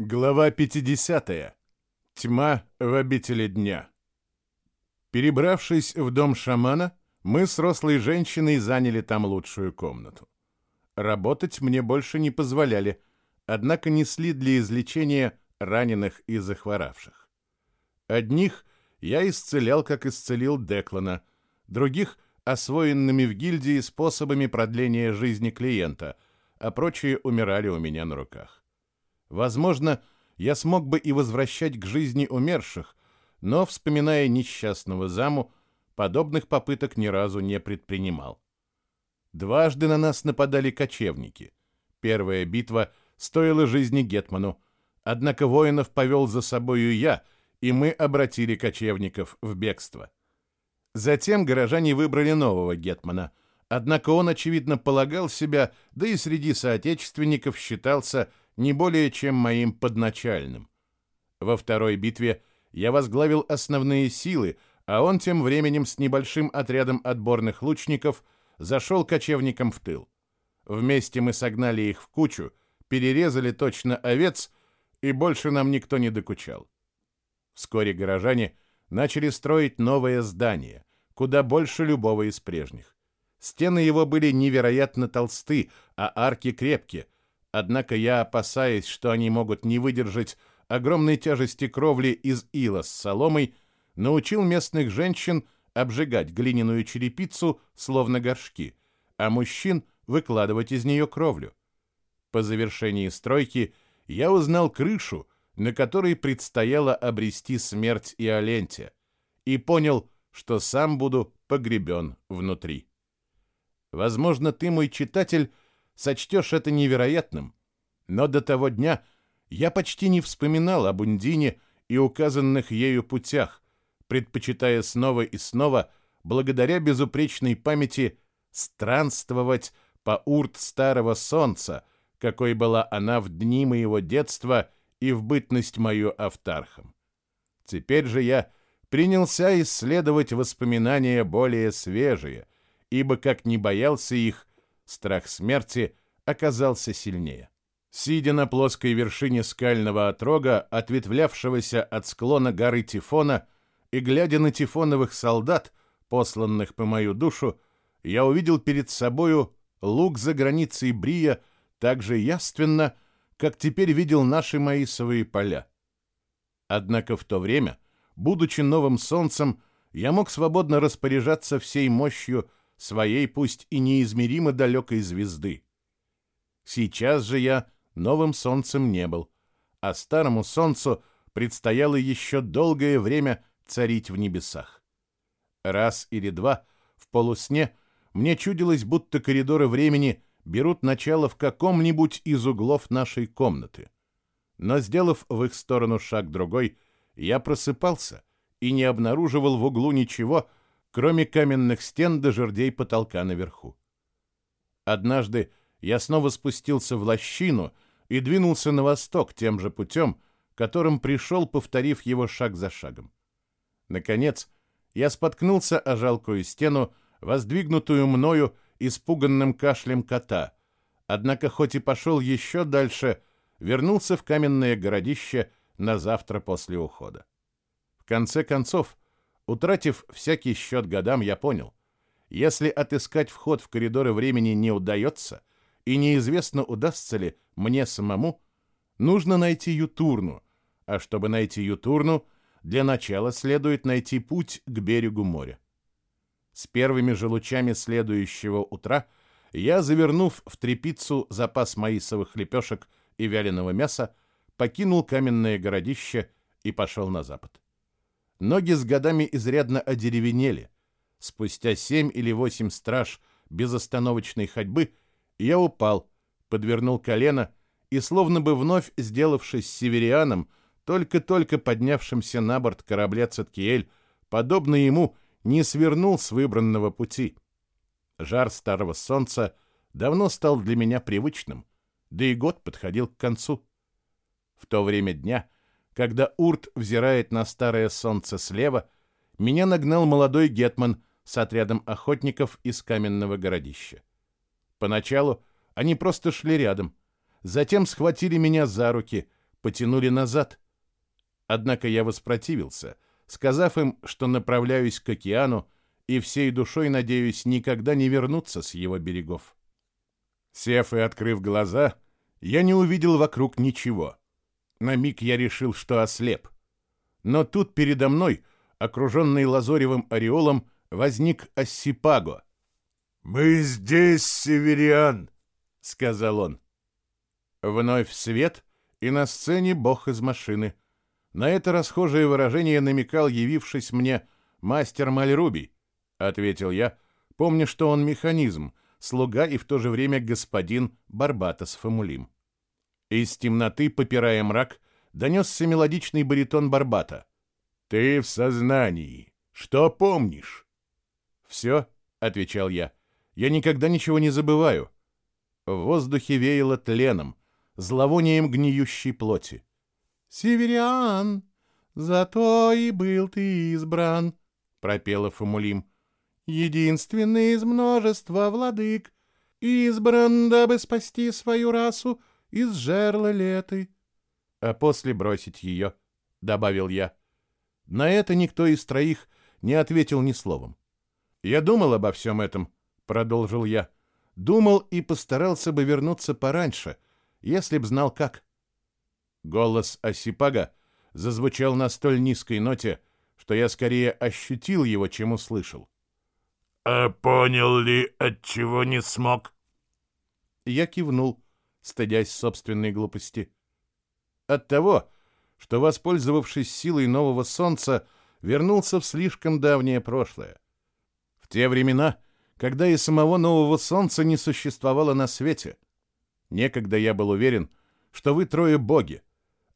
Глава 50. Тьма в обители дня. Перебравшись в дом шамана, мы с рослой женщиной заняли там лучшую комнату. Работать мне больше не позволяли, однако несли для излечения раненых и захворавших. Одних я исцелял, как исцелил Деклана, других — освоенными в гильдии способами продления жизни клиента, а прочие умирали у меня на руках. Возможно, я смог бы и возвращать к жизни умерших, но, вспоминая несчастного заму, подобных попыток ни разу не предпринимал. Дважды на нас нападали кочевники. Первая битва стоила жизни Гетману, однако воинов повел за собою я, и мы обратили кочевников в бегство. Затем горожане выбрали нового Гетмана, однако он, очевидно, полагал себя, да и среди соотечественников считался не более чем моим подначальным. Во второй битве я возглавил основные силы, а он тем временем с небольшим отрядом отборных лучников зашел кочевникам в тыл. Вместе мы согнали их в кучу, перерезали точно овец, и больше нам никто не докучал. Вскоре горожане начали строить новое здание, куда больше любого из прежних. Стены его были невероятно толсты, а арки крепкие, Однако я, опасаясь, что они могут не выдержать огромной тяжести кровли из ила с соломой, научил местных женщин обжигать глиняную черепицу, словно горшки, а мужчин выкладывать из нее кровлю. По завершении стройки я узнал крышу, на которой предстояло обрести смерть и Оленте, и понял, что сам буду погребен внутри. Возможно, ты, мой читатель, сочтешь это невероятным, но до того дня я почти не вспоминал об Ундине и указанных ею путях, предпочитая снова и снова, благодаря безупречной памяти, странствовать по урт старого солнца, какой была она в дни моего детства и в бытность мою автархом. Теперь же я принялся исследовать воспоминания более свежие, ибо, как не боялся их, страх смерти оказался сильнее. Сидя на плоской вершине скального отрога, ответвлявшегося от склона горы Тифона, и глядя на тифоновых солдат, посланных по мою душу, я увидел перед собою луг за границей Брия так же яственно, как теперь видел наши маисовые поля. Однако в то время, будучи новым солнцем, я мог свободно распоряжаться всей мощью своей пусть и неизмеримо далекой звезды. Сейчас же я новым солнцем не был, а старому солнцу предстояло еще долгое время царить в небесах. Раз или два в полусне мне чудилось, будто коридоры времени берут начало в каком-нибудь из углов нашей комнаты. Но, сделав в их сторону шаг другой, я просыпался и не обнаруживал в углу ничего, кроме каменных стен до жердей потолка наверху. Однажды я снова спустился в лощину и двинулся на восток тем же путем, которым пришел, повторив его шаг за шагом. Наконец, я споткнулся о жалкую стену, воздвигнутую мною испуганным кашлем кота, однако хоть и пошел еще дальше, вернулся в каменное городище на завтра после ухода. В конце концов, Утратив всякий счет годам, я понял, если отыскать вход в коридоры времени не удается, и неизвестно, удастся ли мне самому, нужно найти Ютурну, а чтобы найти Ютурну, для начала следует найти путь к берегу моря. С первыми же лучами следующего утра я, завернув в трепицу запас маисовых лепешек и вяленого мяса, покинул каменное городище и пошел на запад. Ноги с годами изрядно одеревенели. Спустя семь или восемь страж безостановочной ходьбы я упал, подвернул колено и, словно бы вновь сделавшись северианом, только-только поднявшимся на борт корабля Циткиэль, подобно ему, не свернул с выбранного пути. Жар старого солнца давно стал для меня привычным, да и год подходил к концу. В то время дня когда Урт взирает на старое солнце слева, меня нагнал молодой гетман с отрядом охотников из каменного городища. Поначалу они просто шли рядом, затем схватили меня за руки, потянули назад. Однако я воспротивился, сказав им, что направляюсь к океану и всей душой надеюсь никогда не вернуться с его берегов. Сев и открыв глаза, я не увидел вокруг ничего. На миг я решил, что ослеп. Но тут передо мной, окруженный лазоревым ореолом, возник Ассипаго. «Мы здесь, Севериан!» — сказал он. Вновь свет, и на сцене бог из машины. На это расхожее выражение намекал явившись мне мастер Мальруби, — ответил я, помня, что он механизм, слуга и в то же время господин Барбатос Фамулим. Из темноты, попирая мрак, донесся мелодичный баритон Барбата. «Ты в сознании. Что помнишь?» «Все», — отвечал я. «Я никогда ничего не забываю». В воздухе веяло тленом, зловонием гниющей плоти. «Северян, зато и был ты избран», — пропела Фомулим. «Единственный из множества владык, избран, дабы спасти свою расу из жерла леты». «А после бросить ее», — добавил я. На это никто из троих не ответил ни словом. «Я думал обо всем этом», — продолжил я. «Думал и постарался бы вернуться пораньше, если б знал как». Голос Осипага зазвучал на столь низкой ноте, что я скорее ощутил его, чем услышал. «А понял ли, от чего не смог?» Я кивнул, стыдясь собственной глупости. От того, что, воспользовавшись силой нового солнца, вернулся в слишком давнее прошлое. В те времена, когда и самого нового солнца не существовало на свете. Некогда я был уверен, что вы трое боги,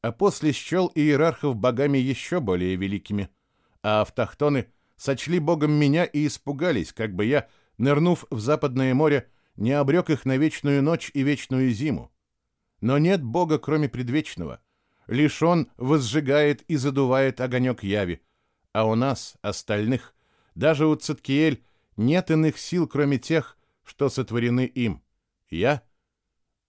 а после счел иерархов богами еще более великими, а автохтоны сочли богом меня и испугались, как бы я, нырнув в Западное море, не обрек их на вечную ночь и вечную зиму. Но нет бога, кроме предвечного. Лишь он возжигает и задувает огонек яви, а у нас, остальных, даже у Циткиэль, нет иных сил, кроме тех, что сотворены им. Я,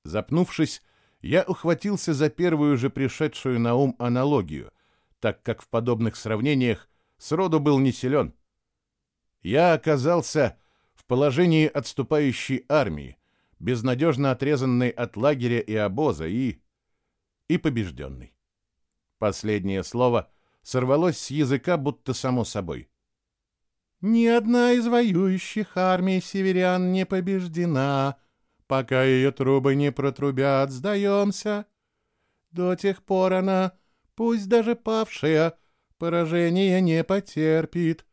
запнувшись, я ухватился за первую же пришедшую на ум аналогию, так как в подобных сравнениях сроду был не силен. Я оказался положении отступающей армии, безнадежно отрезанной от лагеря и обоза, и... и побежденный. Последнее слово сорвалось с языка, будто само собой. «Ни одна из воюющих армий северян не побеждена», Пока ее трубы не протрубят, сдаемся. До тех пор она, пусть даже павшая, поражения не потерпит.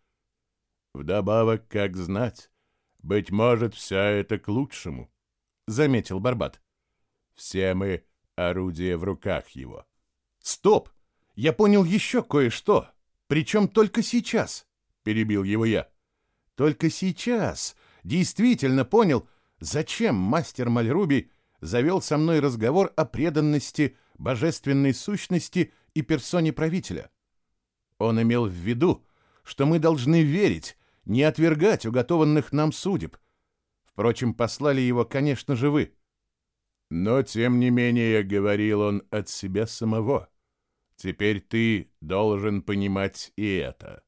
Вдобавок, как знать, быть может, вся это к лучшему, — заметил Барбат. Все мы орудие в руках его. Стоп! Я понял еще кое-что. Причем только сейчас, — перебил его я. Только сейчас действительно понял, Зачем мастер Мальруби завел со мной разговор о преданности, божественной сущности и персоне правителя? Он имел в виду, что мы должны верить, не отвергать уготованных нам судеб. Впрочем, послали его, конечно же, вы. Но, тем не менее, говорил он от себя самого. Теперь ты должен понимать и это.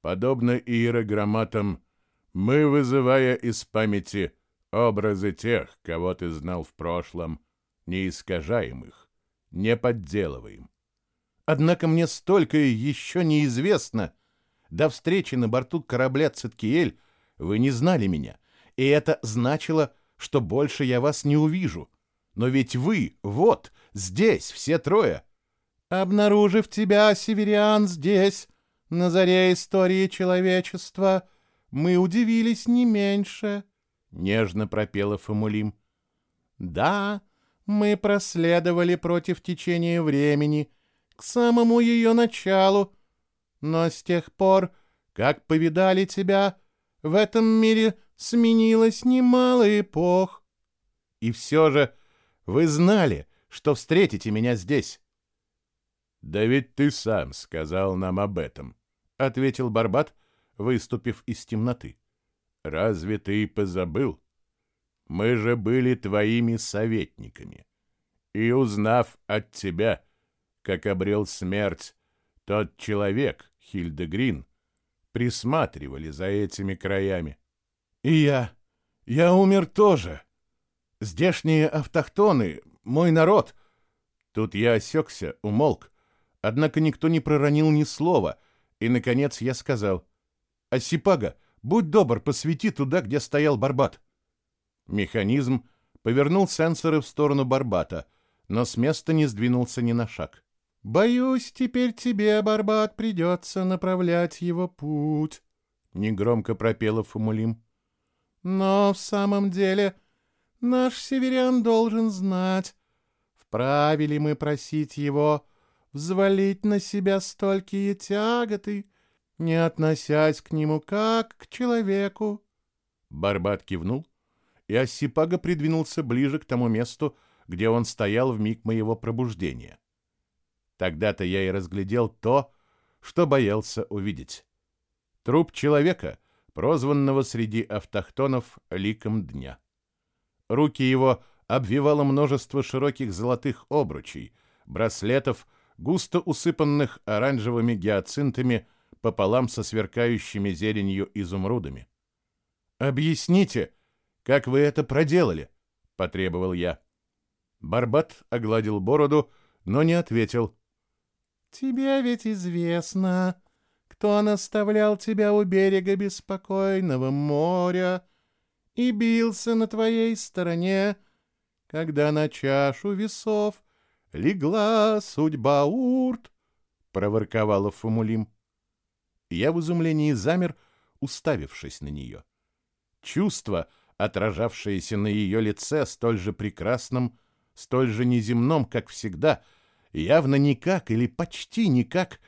Подобно иерограмматам, мы, вызывая из памяти Образы тех, кого ты знал в прошлом, не искажаем их, не подделываем. Однако мне столько еще неизвестно. До встречи на борту корабля Циткиэль вы не знали меня, и это значило, что больше я вас не увижу. Но ведь вы, вот, здесь, все трое. Обнаружив тебя, Севериан, здесь, на заре истории человечества, мы удивились не меньше. — нежно пропела Фомулим. «Да, мы проследовали против течения времени, к самому ее началу, но с тех пор, как повидали тебя, в этом мире сменилось немало эпох. И все же вы знали, что встретите меня здесь». «Да ведь ты сам сказал нам об этом», — ответил Барбат, выступив из темноты. Разве ты позабыл? Мы же были твоими советниками. И, узнав от тебя, как обрел смерть тот человек, Хильдегрин, присматривали за этими краями. И я, я умер тоже. Здешние автохтоны, мой народ. Тут я осекся, умолк, однако никто не проронил ни слова, и, наконец, я сказал, «Осипага, будь добр, посвети туда, где стоял Барбат». Механизм повернул сенсоры в сторону Барбата, но с места не сдвинулся ни на шаг. «Боюсь, теперь тебе, Барбат, придется направлять его путь», — негромко пропела Фумулим. «Но в самом деле наш северян должен знать, вправе ли мы просить его взвалить на себя столькие тяготы, не относясь к нему как к человеку». Барбат кивнул, и Осипага придвинулся ближе к тому месту, где он стоял в миг моего пробуждения. Тогда-то я и разглядел то, что боялся увидеть. Труп человека, прозванного среди автохтонов ликом дня. Руки его обвивало множество широких золотых обручей, браслетов, густо усыпанных оранжевыми гиацинтами пополам со сверкающими зеленью изумрудами. «Объясните, как вы это проделали?» — потребовал я. Барбат огладил бороду, но не ответил. «Тебе ведь известно, кто наставлял тебя у берега беспокойного моря и бился на твоей стороне, когда на чашу весов легла судьба Урт», — проворковала Фумулим. Я в изумлении замер, уставившись на нее. Чувство, отражавшееся на ее лице, столь же прекрасным, столь же неземном, как всегда, явно никак или почти никак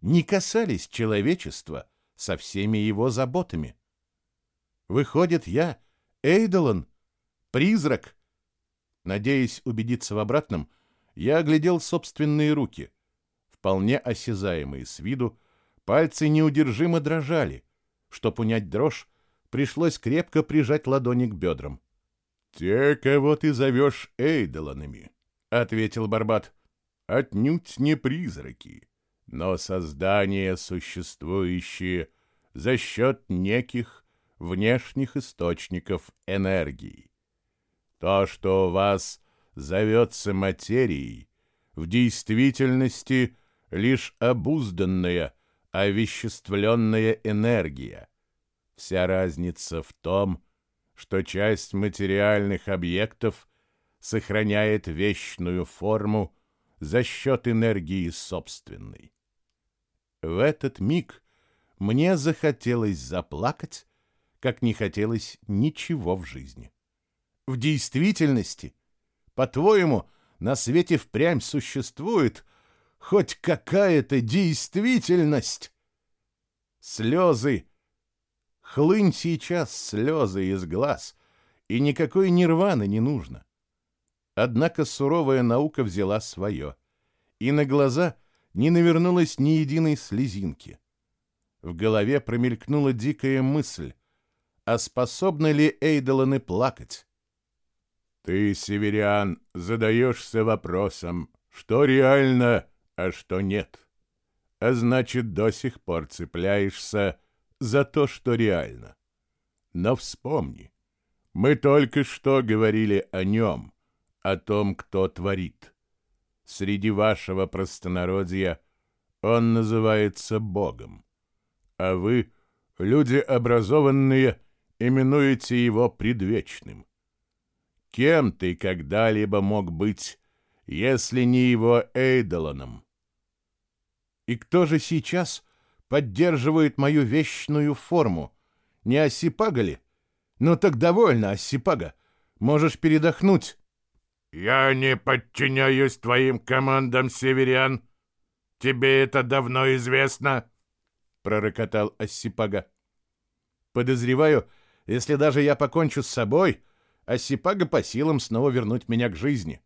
не касались человечества со всеми его заботами. Выходит, я Эйдолон, призрак. Надеясь убедиться в обратном, я оглядел собственные руки, вполне осязаемые с виду, пальцы неудержимо дрожали. Чтоб унять дрожь, пришлось крепко прижать ладони к бедрам. «Те, кого ты зовешь Эйдолонами», — ответил Барбат, — «отнюдь не призраки, но создания, существующие за счет неких внешних источников энергии. То, что у вас зовется материей, в действительности лишь обузданная, овеществленная энергия. Вся разница в том, что часть материальных объектов сохраняет вечную форму за счет энергии собственной. В этот миг мне захотелось заплакать, как не хотелось ничего в жизни. В действительности, по-твоему, на свете впрямь существует хоть какая-то действительность? Слезы Хлынь сейчас слезы из глаз, и никакой нирваны не нужно. Однако суровая наука взяла свое, и на глаза не навернулось ни единой слезинки. В голове промелькнула дикая мысль, а способны ли Эйдоланы плакать? Ты, северян, задаешься вопросом, что реально, а что нет. А значит, до сих пор цепляешься за то, что реально. Но вспомни, мы только что говорили о нем, о том, кто творит. Среди вашего простонародья он называется Богом, а вы, люди образованные, именуете его предвечным. Кем ты когда-либо мог быть, если не его Эйдолоном? И кто же сейчас поддерживает мою вечную форму. Не Осипага ли? Ну так довольно, Осипага. Можешь передохнуть. Я не подчиняюсь твоим командам, северян. Тебе это давно известно, пророкотал Осипага. Подозреваю, если даже я покончу с собой, Осипага по силам снова вернуть меня к жизни.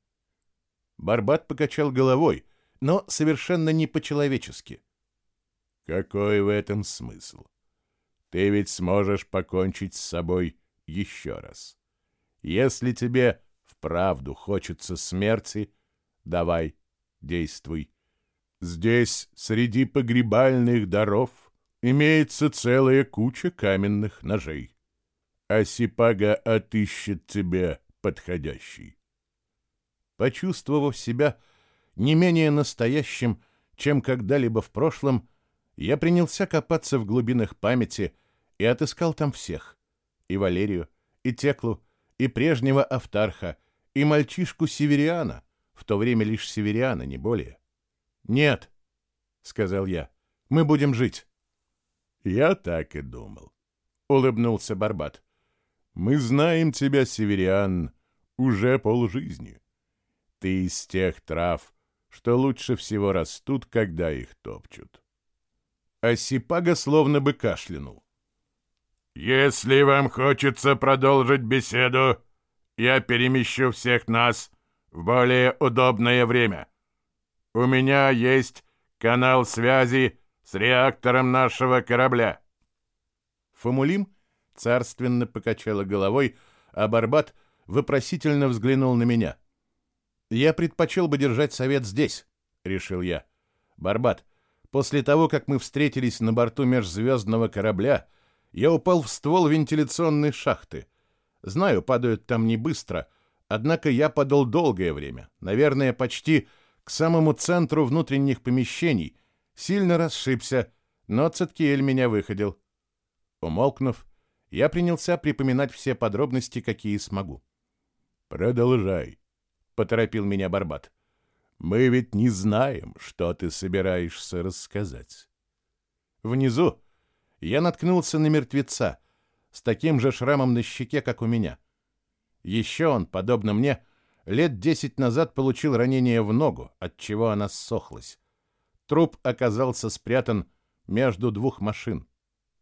Барбат покачал головой, но совершенно не по-человечески. Какой в этом смысл? Ты ведь сможешь покончить с собой еще раз. Если тебе вправду хочется смерти, давай, действуй. Здесь, среди погребальных даров, имеется целая куча каменных ножей. Асипага отыщет тебе подходящий. Почувствовав себя не менее настоящим, чем когда-либо в прошлом, я принялся копаться в глубинах памяти и отыскал там всех. И Валерию, и Теклу, и прежнего Автарха, и мальчишку Севериана, в то время лишь Севериана, не более. «Нет», — сказал я, — «мы будем жить». «Я так и думал», — улыбнулся Барбат. «Мы знаем тебя, Севериан, уже полжизни. Ты из тех трав, что лучше всего растут, когда их топчут». Осипага словно бы кашлянул. «Если вам хочется продолжить беседу, я перемещу всех нас в более удобное время. У меня есть канал связи с реактором нашего корабля». Фомулим царственно покачала головой, а Барбат вопросительно взглянул на меня. «Я предпочел бы держать совет здесь», — решил я. «Барбат, после того, как мы встретились на борту межзвездного корабля, я упал в ствол вентиляционной шахты. Знаю, падают там не быстро, однако я падал долгое время, наверное, почти к самому центру внутренних помещений, сильно расшибся, но Циткиэль меня выходил. Умолкнув, я принялся припоминать все подробности, какие смогу. «Продолжай», — поторопил меня Барбат. «Мы ведь не знаем, что ты собираешься рассказать». Внизу я наткнулся на мертвеца с таким же шрамом на щеке, как у меня. Еще он, подобно мне, лет десять назад получил ранение в ногу, от чего она ссохлась. Труп оказался спрятан между двух машин.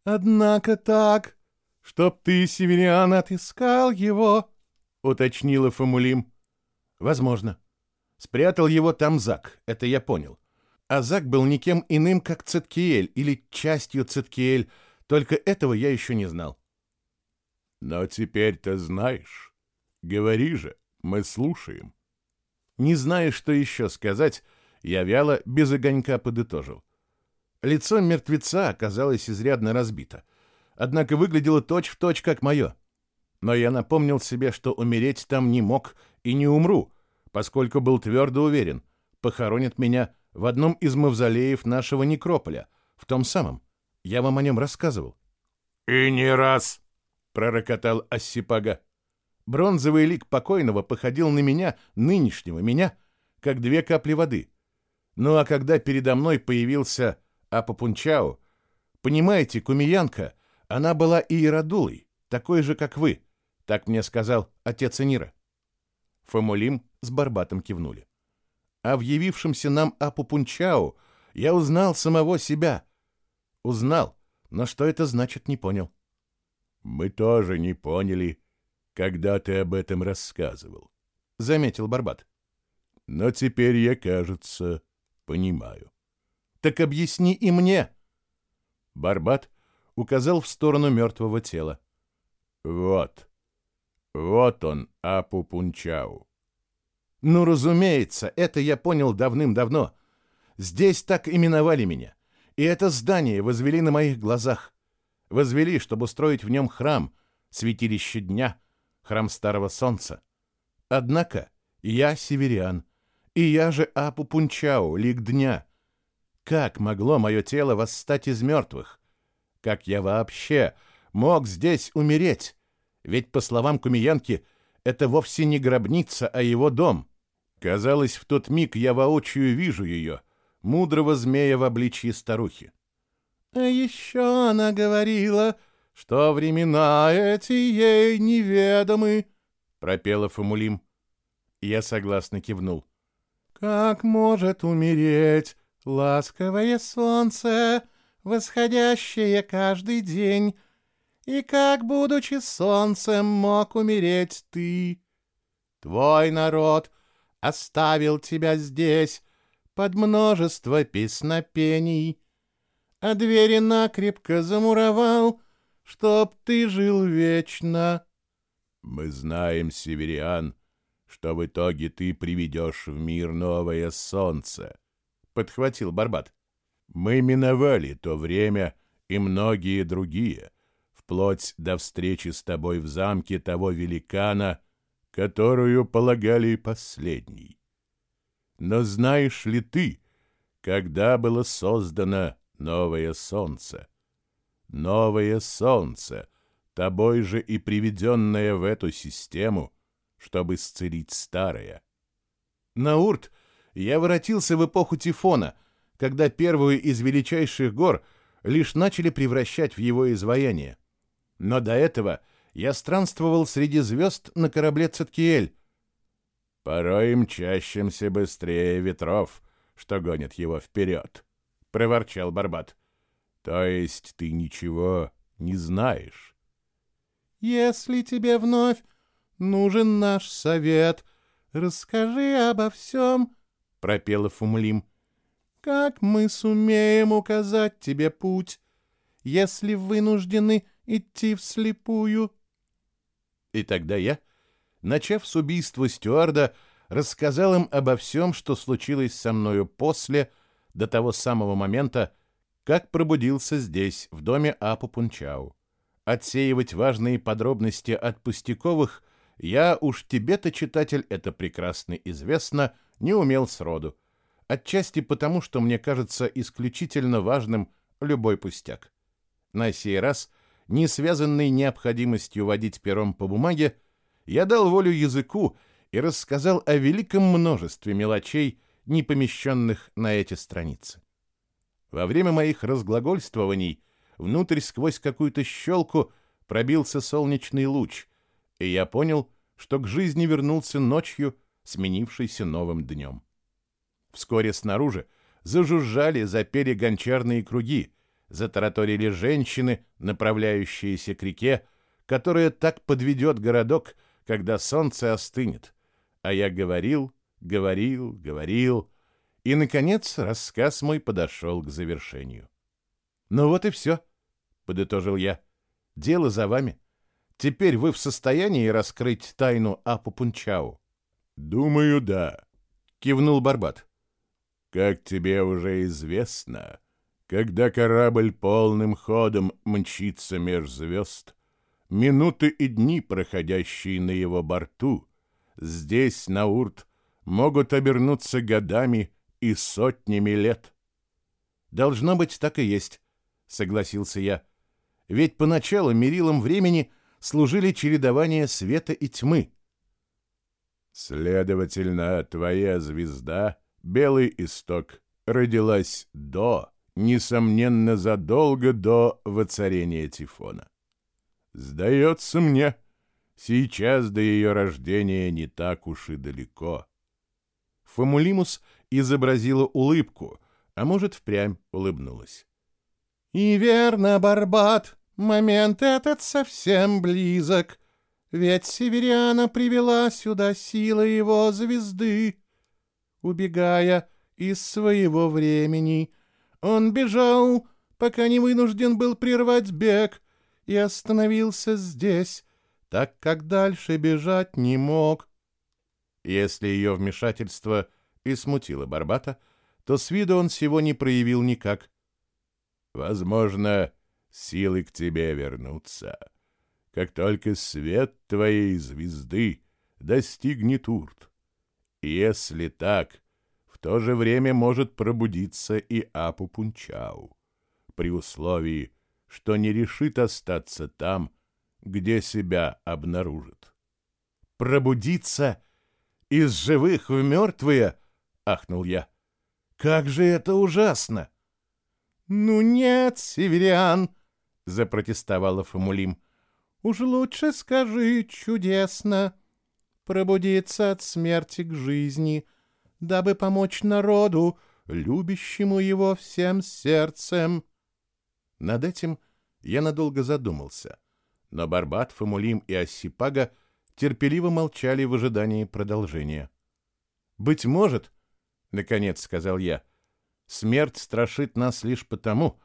«Однако так, чтоб ты, северян, отыскал его», — уточнила Фомулим. «Возможно. Спрятал его там Зак, это я понял. А Зак был никем иным, как Циткиэль или частью Циткиэль, только этого я еще не знал». «Но теперь ты знаешь. Говори же, мы слушаем». Не зная, что еще сказать, я вяло, без огонька подытожил. Лицо мертвеца оказалось изрядно разбито, однако выглядело точь-в-точь, как мое. Но я напомнил себе, что умереть там не мог и не умру, поскольку был твердо уверен, похоронят меня в одном из мавзолеев нашего некрополя, в том самом. Я вам о нем рассказывал. «И не раз!» — пророкотал Ассипага. Бронзовый лик покойного походил на меня, нынешнего меня, как две капли воды. Ну а когда передо мной появился Апапунчао, понимаете, кумиянка, она была иеродулой, такой же, как вы, так мне сказал отец Энира. Фомулим с Барбатом кивнули. А в явившемся нам Апупунчао я узнал самого себя. Узнал, но что это значит, не понял. Мы тоже не поняли, когда ты об этом рассказывал, — заметил Барбат. Но теперь я, кажется, понимаю. Так объясни и мне. Барбат указал в сторону мертвого тела. Вот. Вот он, Апу Пунчау. Ну, разумеется, это я понял давным-давно. Здесь так именовали меня. И это здание возвели на моих глазах. Возвели, чтобы устроить в нем храм, святилище дня, храм Старого Солнца. Однако я северян, и я же Апу Пунчау, лик дня — как могло мое тело восстать из мертвых? Как я вообще мог здесь умереть? Ведь, по словам Кумиянки, это вовсе не гробница, а его дом. Казалось, в тот миг я воочию вижу ее, мудрого змея в обличье старухи. Еще она говорила, что времена эти ей неведомы, — пропела Фомулим. Я согласно кивнул. Как может умереть Ласковое солнце, восходящее каждый день, И как, будучи солнцем, мог умереть ты? Твой народ оставил тебя здесь Под множество песнопений, А двери накрепко замуровал, Чтоб ты жил вечно. Мы знаем, Севериан, что в итоге ты приведешь в мир новое солнце, — подхватил Барбат. «Мы миновали то время и многие другие, вплоть до встречи с тобой в замке того великана, которую полагали последней. Но знаешь ли ты, когда было создано новое солнце? Новое солнце, тобой же и приведенное в эту систему, чтобы исцелить старое. Наурт, я воротился в эпоху Тифона, когда первую из величайших гор лишь начали превращать в его изваяние. Но до этого я странствовал среди звезд на корабле Циткиэль. Порой мчащимся быстрее ветров, что гонят его вперед, — проворчал Барбат. То есть ты ничего не знаешь? Если тебе вновь нужен наш совет, расскажи обо всем, — пропела Фумлим. Как мы сумеем указать тебе путь, если вынуждены идти вслепую? И тогда я, начав с убийства стюарда, рассказал им обо всем, что случилось со мною после, до того самого момента, как пробудился здесь, в доме Апу Пунчау. Отсеивать важные подробности от пустяковых я, уж тебе-то, читатель, это прекрасно известно, не умел сроду. Отчасти потому, что мне кажется исключительно важным любой пустяк. На сей раз, не связанный необходимостью водить пером по бумаге, я дал волю языку и рассказал о великом множестве мелочей, не помещенных на эти страницы. Во время моих разглагольствований внутрь сквозь какую-то щелку пробился солнечный луч, и я понял, что к жизни вернулся ночью, сменившейся новым днем. Вскоре снаружи зажужжали, запели гончарные круги, затараторили женщины, направляющиеся к реке, которая так подведет городок, когда солнце остынет. А я говорил, говорил, говорил, и, наконец, рассказ мой подошел к завершению. «Ну вот и все», — подытожил я. «Дело за вами. Теперь вы в состоянии раскрыть тайну Апу Пунчау?» «Думаю, да», — кивнул Барбат. «Как тебе уже известно, когда корабль полным ходом мчится меж звезд, минуты и дни, проходящие на его борту, здесь, на Урт, могут обернуться годами и сотнями лет. Должно быть, так и есть, согласился я. Ведь поначалу мерилом времени служили чередование света и тьмы. Следовательно, твоя звезда, Белый Исток, родилась до, несомненно, задолго до воцарения Тифона. Сдается мне, сейчас до ее рождения не так уж и далеко. Фомулимус изобразила улыбку, а может, впрямь улыбнулась. «И верно, Барбат, момент этот совсем близок, ведь Северяна привела сюда сила его звезды. Убегая из своего времени, он бежал, пока не вынужден был прервать бег, и остановился здесь, так как дальше бежать не мог. Если ее вмешательство — и смутило Барбата, то с виду он всего не проявил никак. «Возможно, силы к тебе вернутся, как только свет твоей звезды достигнет урт. Если так, в то же время может пробудиться и Апу Пунчау, при условии, что не решит остаться там, где себя обнаружит. «Пробудиться из живых в мертвые?» — ахнул я. «Как же это ужасно!» «Ну нет, северян!» — запротестовала Фомулим. «Уж лучше скажи чудесно. Пробудиться от смерти к жизни, дабы помочь народу, любящему его всем сердцем». Над этим я надолго задумался, но Барбат, Фомулим и Осипага терпеливо молчали в ожидании продолжения. «Быть может, — наконец сказал я. «Смерть страшит нас лишь потому,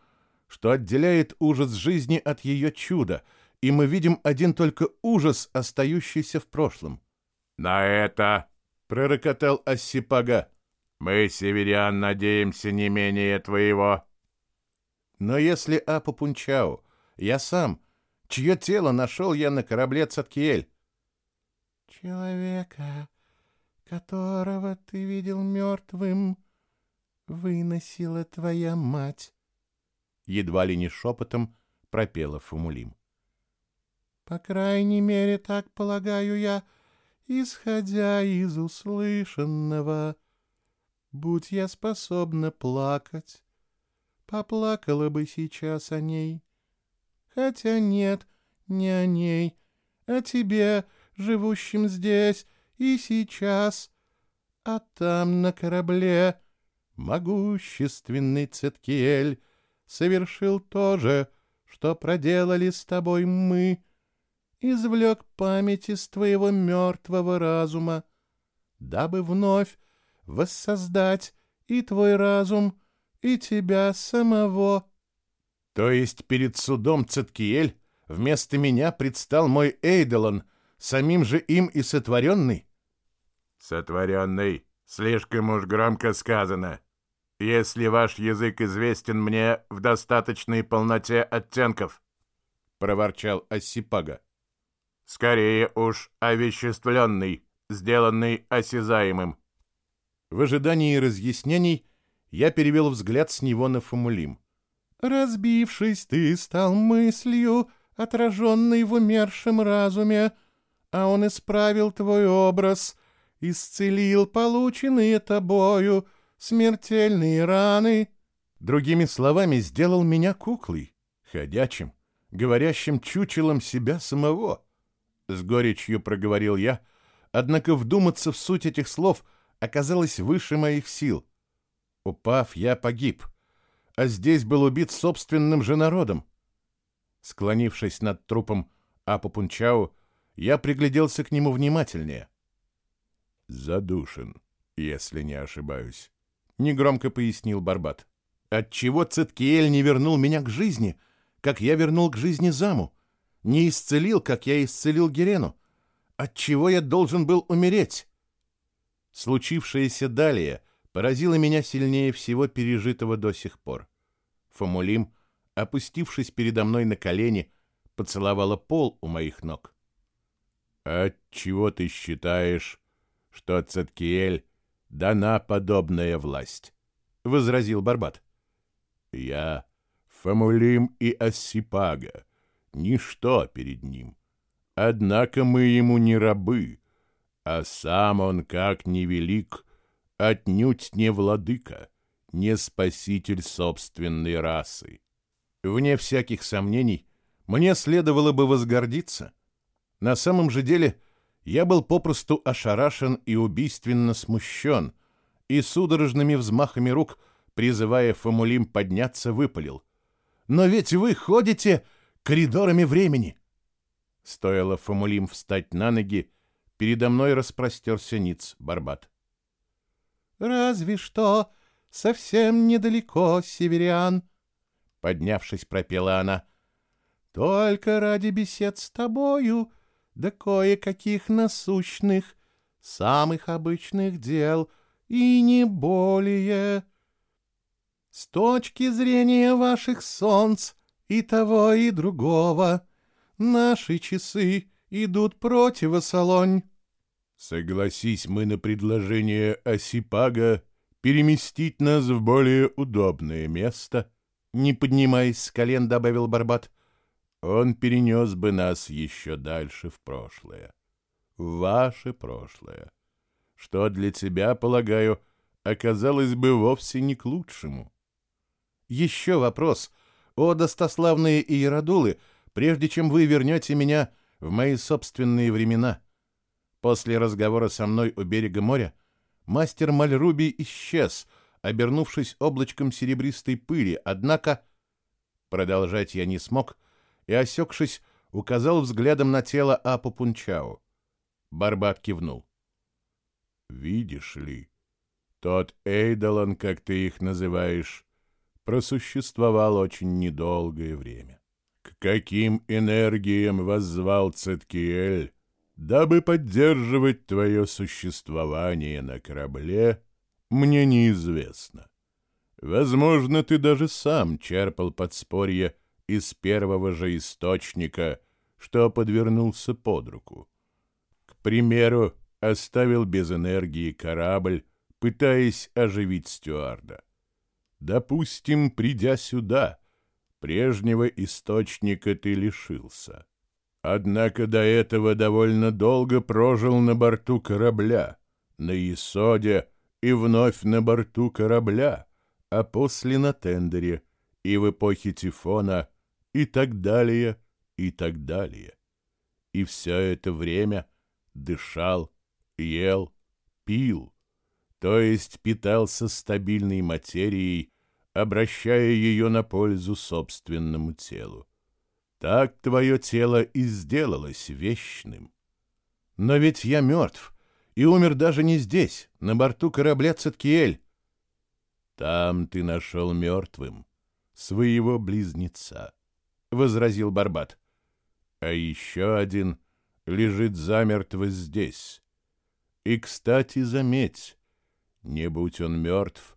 что отделяет ужас жизни от ее чуда, и мы видим один только ужас, остающийся в прошлом». «На это!» — пророкотал Ассипага. Мы, северян, надеемся не менее твоего. Но если Апа Пунчау, я сам, чье тело нашел я на корабле Цаткиэль? Человека, которого ты видел мертвым, выносила твоя мать. Едва ли не шепотом пропела Фумулим. По крайней мере, так полагаю я, исходя из услышанного. Будь я способна плакать, поплакала бы сейчас о ней. Хотя нет, не о ней, а тебе, живущим здесь и сейчас, а там на корабле могущественный Циткиэль совершил то же, что проделали с тобой мы, извлек память из твоего мертвого разума, дабы вновь воссоздать и твой разум, и тебя самого. То есть перед судом Циткиэль вместо меня предстал мой Эйдолон, самим же им и сотворенный? Сотворенный, слишком уж громко сказано. Если ваш язык известен мне в достаточной полноте оттенков, — проворчал Осипага. Скорее уж овеществленный, сделанный осязаемым. В ожидании разъяснений я перевел взгляд с него на Фомулим. «Разбившись, ты стал мыслью, отраженной в умершем разуме, а он исправил твой образ, исцелил полученные тобою смертельные раны». Другими словами, сделал меня куклой, ходячим, говорящим чучелом себя самого. С горечью проговорил я, однако вдуматься в суть этих слов — оказалось выше моих сил. Упав, я погиб, а здесь был убит собственным же народом. Склонившись над трупом Апа Пунчау, я пригляделся к нему внимательнее. «Задушен, если не ошибаюсь», — негромко пояснил Барбат. «Отчего Циткиэль не вернул меня к жизни, как я вернул к жизни заму? Не исцелил, как я исцелил Герену? Отчего я должен был умереть?» Случившееся далее поразило меня сильнее всего пережитого до сих пор. Фомулим, опустившись передо мной на колени, поцеловала пол у моих ног. «От чего ты считаешь, что Цеткиэль дана подобная власть?» — возразил Барбат. «Я, Фомулим и Ассипага, ничто перед ним. Однако мы ему не рабы, а сам он, как невелик, отнюдь не владыка, не спаситель собственной расы. Вне всяких сомнений, мне следовало бы возгордиться. На самом же деле я был попросту ошарашен и убийственно смущен, и судорожными взмахами рук, призывая Фомулим подняться, выпалил. «Но ведь вы ходите коридорами времени!» Стоило Фомулим встать на ноги, Передо мной распростерся Ниц Барбат. «Разве что совсем недалеко, северян!» Поднявшись, пропела она. «Только ради бесед с тобою, да кое-каких насущных, самых обычных дел, и не более. С точки зрения ваших солнц и того, и другого, наши часы — идут противосолонь. Согласись мы на предложение Осипага переместить нас в более удобное место, не поднимаясь с колен, добавил Барбат, он перенес бы нас еще дальше в прошлое. В ваше прошлое. Что для тебя, полагаю, оказалось бы вовсе не к лучшему. Еще вопрос. О, достославные иеродулы, прежде чем вы вернете меня в мои собственные времена. После разговора со мной у берега моря мастер Мальруби исчез, обернувшись облачком серебристой пыли, однако... Продолжать я не смог и, осекшись, указал взглядом на тело Апу Пунчау. Барбат кивнул. «Видишь ли, тот Эйдолон, как ты их называешь, просуществовал очень недолгое время. К каким энергиям воззвал Циткиэль, дабы поддерживать твое существование на корабле, мне неизвестно. Возможно, ты даже сам черпал подспорье из первого же источника, что подвернулся под руку. К примеру, оставил без энергии корабль, пытаясь оживить стюарда. Допустим, придя сюда, прежнего источника ты лишился. Однако до этого довольно долго прожил на борту корабля, на Исоде и вновь на борту корабля, а после на тендере и в эпохе Тифона и так далее, и так далее. И все это время дышал, ел, пил, то есть питался стабильной материей, обращая ее на пользу собственному телу. Так твое тело и сделалось вечным. Но ведь я мертв и умер даже не здесь, на борту корабля Циткиэль. Там ты нашел мертвым своего близнеца, — возразил Барбат. А еще один лежит замертво здесь. И, кстати, заметь, не будь он мертв,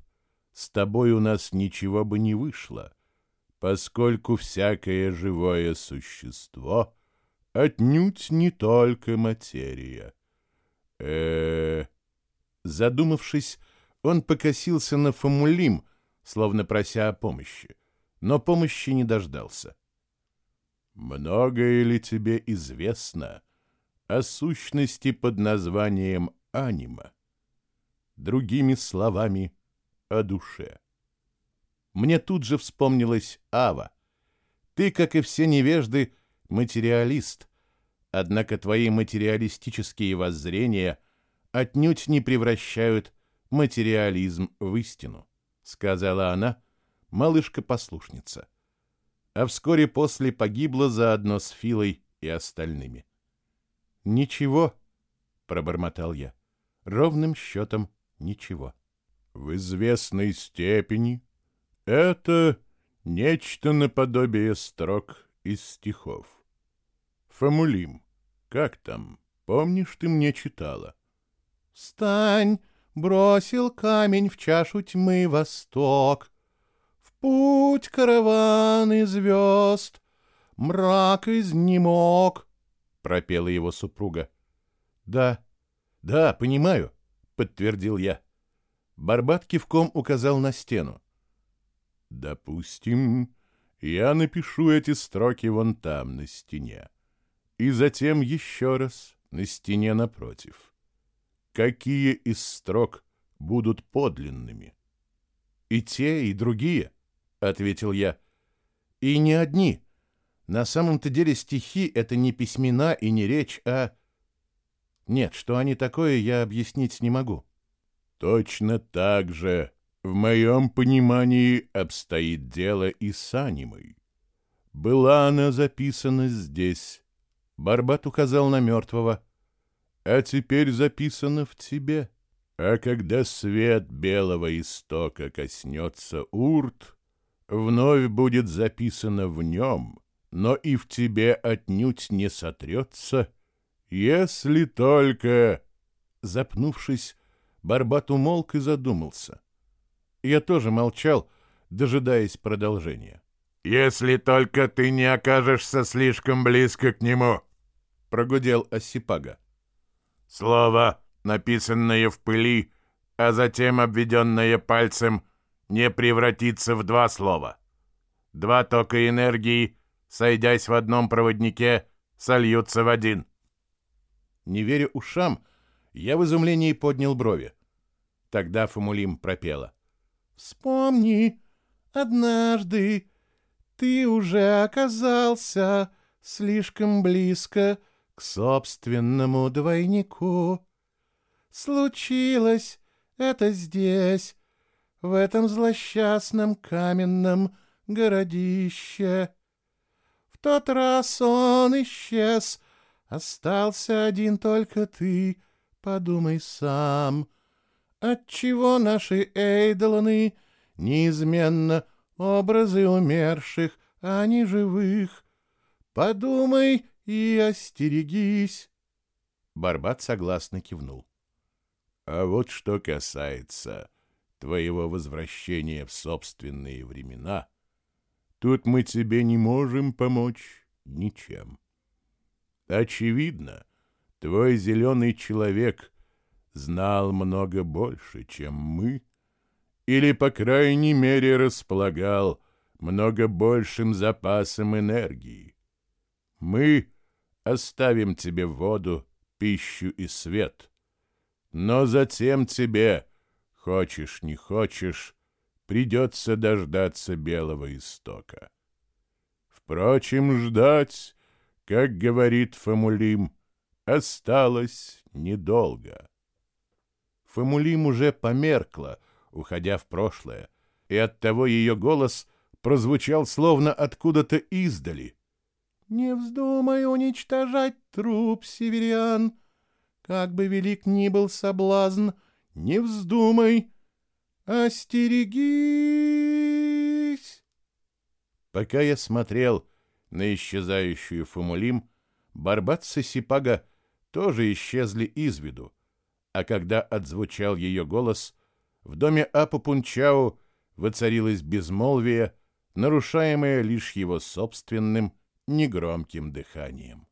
с тобой у нас ничего бы не вышло поскольку всякое живое существо отнюдь не только материя. э Задумавшись, он покосился на Фомулим, словно прося о помощи, но помощи не дождался. «Многое ли тебе известно о сущности под названием анима? Другими словами, о душе?» мне тут же вспомнилась Ава. Ты, как и все невежды, материалист, однако твои материалистические воззрения отнюдь не превращают материализм в истину, сказала она, малышка-послушница. А вскоре после погибла заодно с Филой и остальными. «Ничего», — пробормотал я, — «ровным счетом ничего». «В известной степени это нечто наподобие строк из стихов. Фамулим, как там? Помнишь, ты мне читала? Встань, бросил камень в чашу тьмы восток. Путь караван и звезд, мрак изнемог, — пропела его супруга. Да, да, понимаю, — подтвердил я. Барбат кивком указал на стену. Допустим, я напишу эти строки вон там, на стене. И затем еще раз на стене напротив. Какие из строк будут подлинными? И те, и другие, — ответил я. И не одни. На самом-то деле стихи — это не письмена и не речь, а... Нет, что они такое, я объяснить не могу. Точно так же в моем понимании обстоит дело и с анимой. Была она записана здесь. Барбат указал на мертвого. А теперь записана в тебе. А когда свет белого истока коснется урт, вновь будет записано в нем, но и в тебе отнюдь не сотрется, если только... Запнувшись, Барбат умолк и задумался. Я тоже молчал, дожидаясь продолжения. «Если только ты не окажешься слишком близко к нему», — прогудел Осипага. «Слово, написанное в пыли, а затем обведенное пальцем, не превратится в два слова. Два тока энергии, сойдясь в одном проводнике, сольются в один». Не веря ушам, я в изумлении поднял брови. Тогда Фомулим пропела. Вспомни, однажды ты уже оказался слишком близко к собственному двойнику. Случилось это здесь, в этом злосчастном каменном городище. В тот раз он исчез, остался один только ты, подумай сам — Отчего наши эйдоланы неизменно образы умерших, а не живых? Подумай и остерегись. Барбат согласно кивнул. А вот что касается твоего возвращения в собственные времена, тут мы тебе не можем помочь ничем. Очевидно, твой зеленый человек знал много больше, чем мы, или, по крайней мере, располагал много большим запасом энергии. Мы оставим тебе воду, пищу и свет, но затем тебе, хочешь не хочешь, придется дождаться белого истока. Впрочем, ждать, как говорит Фомулим, осталось недолго. Фомулим уже померкла, уходя в прошлое, и оттого ее голос прозвучал словно откуда-то издали. «Не вздумай уничтожать труп, северян! Как бы велик ни был соблазн, не вздумай! Остерегись!» Пока я смотрел на исчезающую Фомулим, Барбат и Сипага тоже исчезли из виду, а когда отзвучал ее голос, в доме Апа Пунчау воцарилось безмолвие, нарушаемое лишь его собственным негромким дыханием.